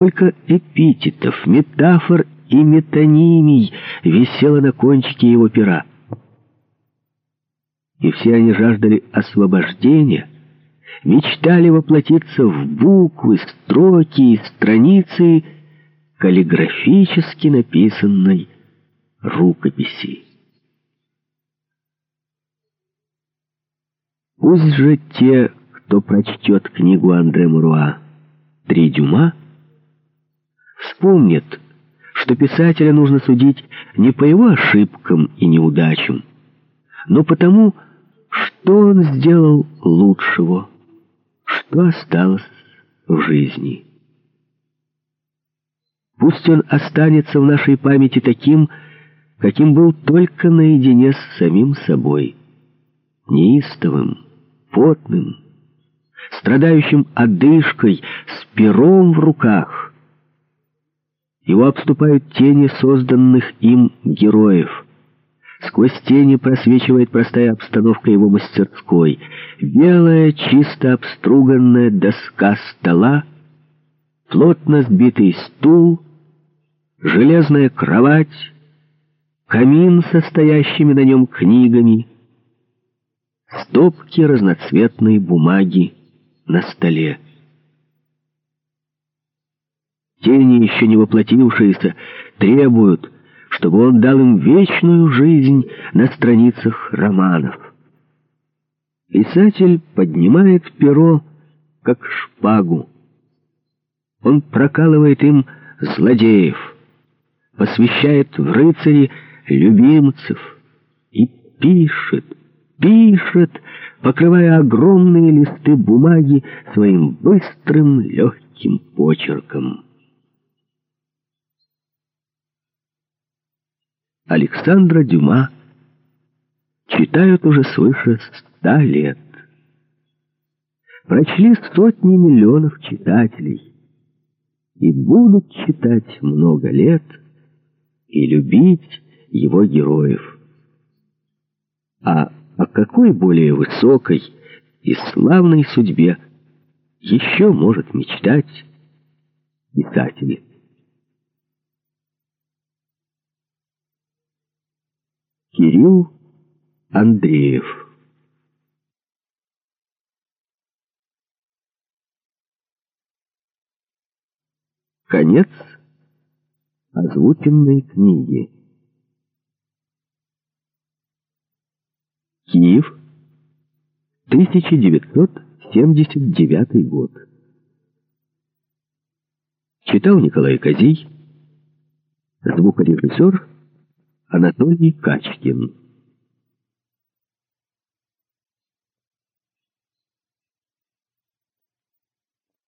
Сколько эпитетов, метафор и метонимий висело на кончике его пера. И все они жаждали освобождения, мечтали воплотиться в буквы, строки и страницы каллиграфически написанной рукописи. Пусть же те, кто прочтет книгу Андре Муруа «Три дюма», вспомнят, что писателя нужно судить не по его ошибкам и неудачам, но потому, что он сделал лучшего, что осталось в жизни. Пусть он останется в нашей памяти таким, каким был только наедине с самим собой, неистовым, потным, страдающим одышкой, с пером в руках, его обступают тени созданных им героев. Сквозь тени просвечивает простая обстановка его мастерской. Белая, чисто обструганная доска стола, плотно сбитый стул, железная кровать, камин со стоящими на нем книгами, стопки разноцветной бумаги на столе. Тени, еще не воплотившиеся, требуют, чтобы он дал им вечную жизнь на страницах романов. Писатель поднимает перо, как шпагу. Он прокалывает им злодеев, посвящает в рыцари любимцев и пишет, пишет, покрывая огромные листы бумаги своим быстрым легким почерком. Александра Дюма читают уже свыше ста лет. Прочли сотни миллионов читателей и будут читать много лет и любить его героев. А о какой более высокой и славной судьбе еще может мечтать писатель? Кирилл Андреев Конец озвученной книги. Киев, 1979 год. Читал Николай Козий, звукорежиссер Анатолий Качкин